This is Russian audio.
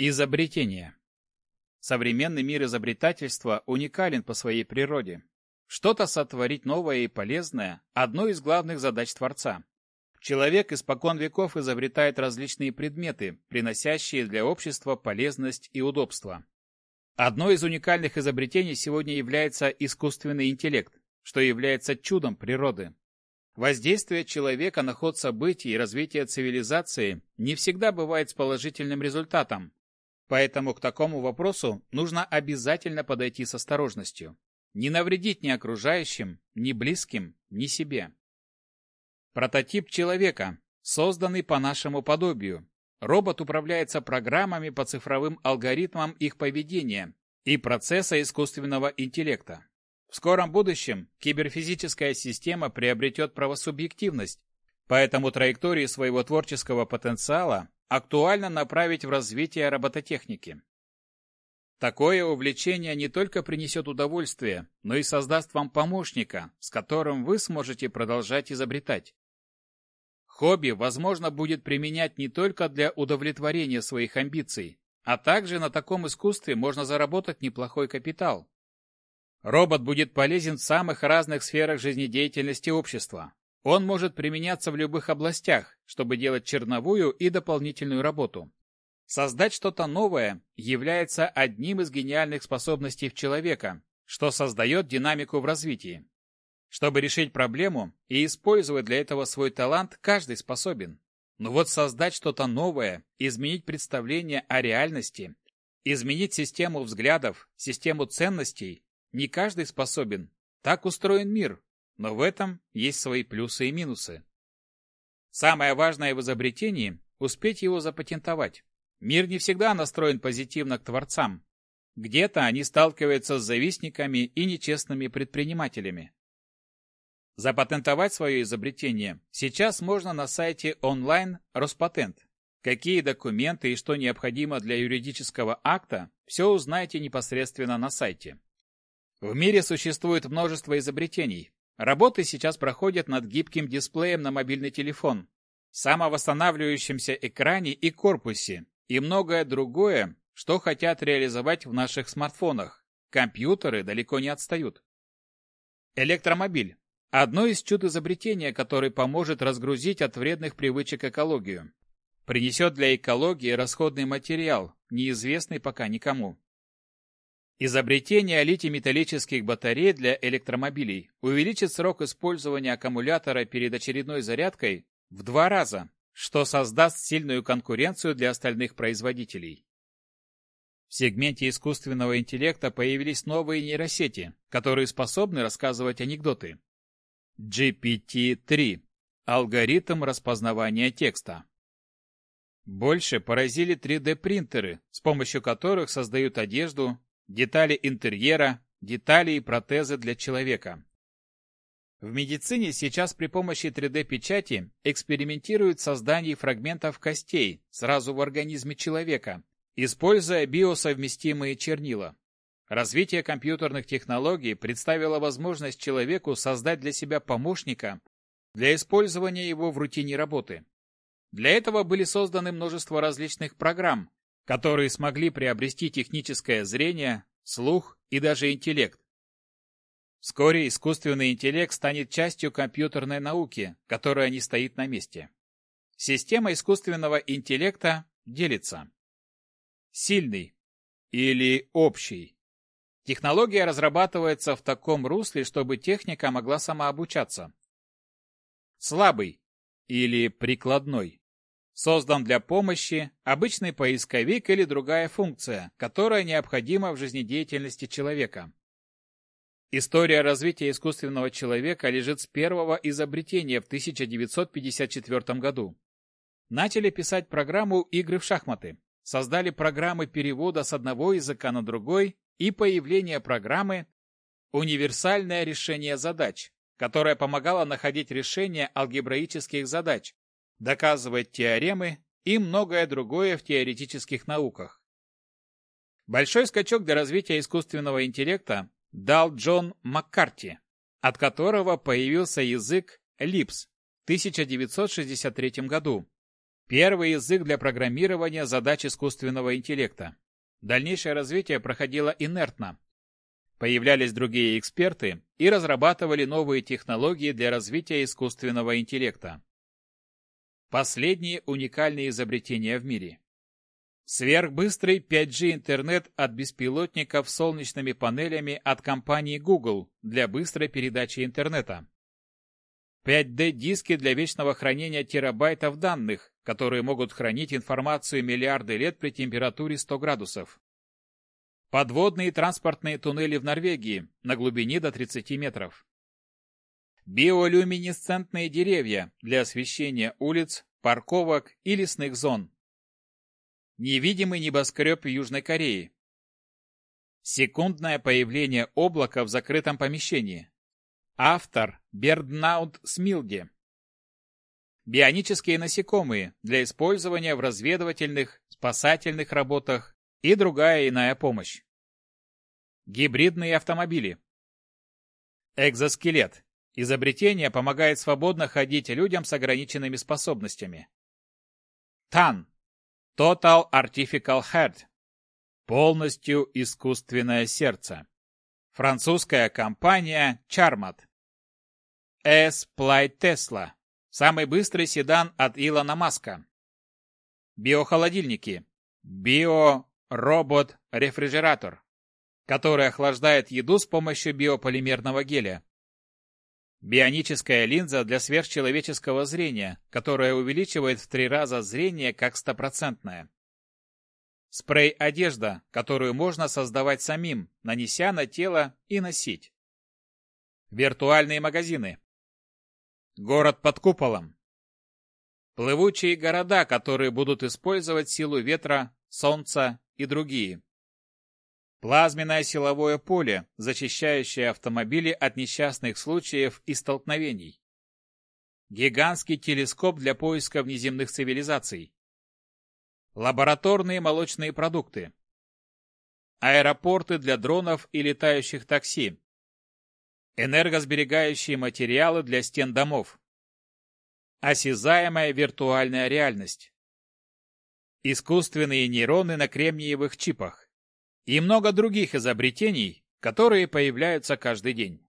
Изобретение. Современный мир изобретательства уникален по своей природе. Что-то сотворить новое и полезное – одно из главных задач Творца. Человек испокон веков изобретает различные предметы, приносящие для общества полезность и удобство. Одно из уникальных изобретений сегодня является искусственный интеллект, что является чудом природы. Воздействие человека на ход событий и развитие цивилизации не всегда бывает с положительным результатом, поэтому к такому вопросу нужно обязательно подойти с осторожностью. Не навредить ни окружающим, ни близким, ни себе. Прототип человека, созданный по нашему подобию. Робот управляется программами по цифровым алгоритмам их поведения и процесса искусственного интеллекта. В скором будущем киберфизическая система приобретет правосубъективность, поэтому траектории своего творческого потенциала актуально направить в развитие робототехники. Такое увлечение не только принесет удовольствие, но и создаст вам помощника, с которым вы сможете продолжать изобретать. Хобби, возможно, будет применять не только для удовлетворения своих амбиций, а также на таком искусстве можно заработать неплохой капитал. Робот будет полезен в самых разных сферах жизнедеятельности общества. Он может применяться в любых областях, чтобы делать черновую и дополнительную работу. Создать что-то новое является одним из гениальных способностей в человека, что создает динамику в развитии. Чтобы решить проблему и использовать для этого свой талант, каждый способен. Но вот создать что-то новое, изменить представление о реальности, изменить систему взглядов, систему ценностей, не каждый способен. Так устроен мир, но в этом есть свои плюсы и минусы. Самое важное в изобретении – успеть его запатентовать. Мир не всегда настроен позитивно к творцам. Где-то они сталкиваются с завистниками и нечестными предпринимателями. Запатентовать свое изобретение сейчас можно на сайте онлайн Роспатент. Какие документы и что необходимо для юридического акта, все узнаете непосредственно на сайте. В мире существует множество изобретений. Работы сейчас проходят над гибким дисплеем на мобильный телефон, самовосстанавливающимся экране и корпусе, и многое другое, что хотят реализовать в наших смартфонах. Компьютеры далеко не отстают. Электромобиль Одно из чуд изобретения, который поможет разгрузить от вредных привычек экологию. Принесет для экологии расходный материал, неизвестный пока никому. Изобретение литий-металлических батарей для электромобилей увеличит срок использования аккумулятора перед очередной зарядкой в два раза, что создаст сильную конкуренцию для остальных производителей. В сегменте искусственного интеллекта появились новые нейросети, которые способны рассказывать анекдоты. GPT-3. Алгоритм распознавания текста. Больше поразили 3D-принтеры, с помощью которых создают одежду, детали интерьера, детали и протезы для человека. В медицине сейчас при помощи 3D-печати экспериментируют создание фрагментов костей сразу в организме человека, используя биосовместимые чернила. Развитие компьютерных технологий представило возможность человеку создать для себя помощника для использования его в рутине работы. Для этого были созданы множество различных программ, которые смогли приобрести техническое зрение, слух и даже интеллект. Вскоре искусственный интеллект станет частью компьютерной науки, которая не стоит на месте. Система искусственного интеллекта делится. Сильный или общий Технология разрабатывается в таком русле, чтобы техника могла самообучаться. Слабый или прикладной. Создан для помощи обычный поисковик или другая функция, которая необходима в жизнедеятельности человека. История развития искусственного человека лежит с первого изобретения в 1954 году. Начали писать программу «Игры в шахматы». Создали программы перевода с одного языка на другой и появление программы «Универсальное решение задач», которая помогала находить решения алгебраических задач, доказывать теоремы и многое другое в теоретических науках. Большой скачок для развития искусственного интеллекта дал Джон Маккарти, от которого появился язык Липс в 1963 году. Первый язык для программирования задач искусственного интеллекта. Дальнейшее развитие проходило инертно. Появлялись другие эксперты и разрабатывали новые технологии для развития искусственного интеллекта. Последние уникальные изобретения в мире. Сверхбыстрый 5G интернет от беспилотников с солнечными панелями от компании Google для быстрой передачи интернета. 5D-диски для вечного хранения терабайтов данных, которые могут хранить информацию миллиарды лет при температуре 100 градусов. Подводные транспортные туннели в Норвегии на глубине до 30 метров. Биолюминесцентные деревья для освещения улиц, парковок и лесных зон. Невидимый небоскреб Южной Кореи. Секундное появление облака в закрытом помещении. Автор Берднаут Смилге. Бионические насекомые для использования в разведывательных, спасательных работах и другая иная помощь. Гибридные автомобили. Экзоскелет. Изобретение помогает свободно ходить людям с ограниченными способностями. ТАН. Total Artificial Heart. Полностью искусственное сердце. Французская компания Charmat. S-Play Tesla. Самый быстрый седан от Илона Маска. Биохолодильники. Био-робот-рефрижератор, который охлаждает еду с помощью биополимерного геля. Бионическая линза для сверхчеловеческого зрения, которая увеличивает в три раза зрение как стопроцентное. Спрей-одежда, которую можно создавать самим, нанеся на тело и носить. Виртуальные магазины. Город под куполом. Плывучие города, которые будут использовать силу ветра, солнца и другие. Плазменное силовое поле, защищающее автомобили от несчастных случаев и столкновений. Гигантский телескоп для поиска внеземных цивилизаций. Лабораторные молочные продукты. Аэропорты для дронов и летающих такси. Энергосберегающие материалы для стен домов. Осязаемая виртуальная реальность. Искусственные нейроны на кремниевых чипах и много других изобретений, которые появляются каждый день.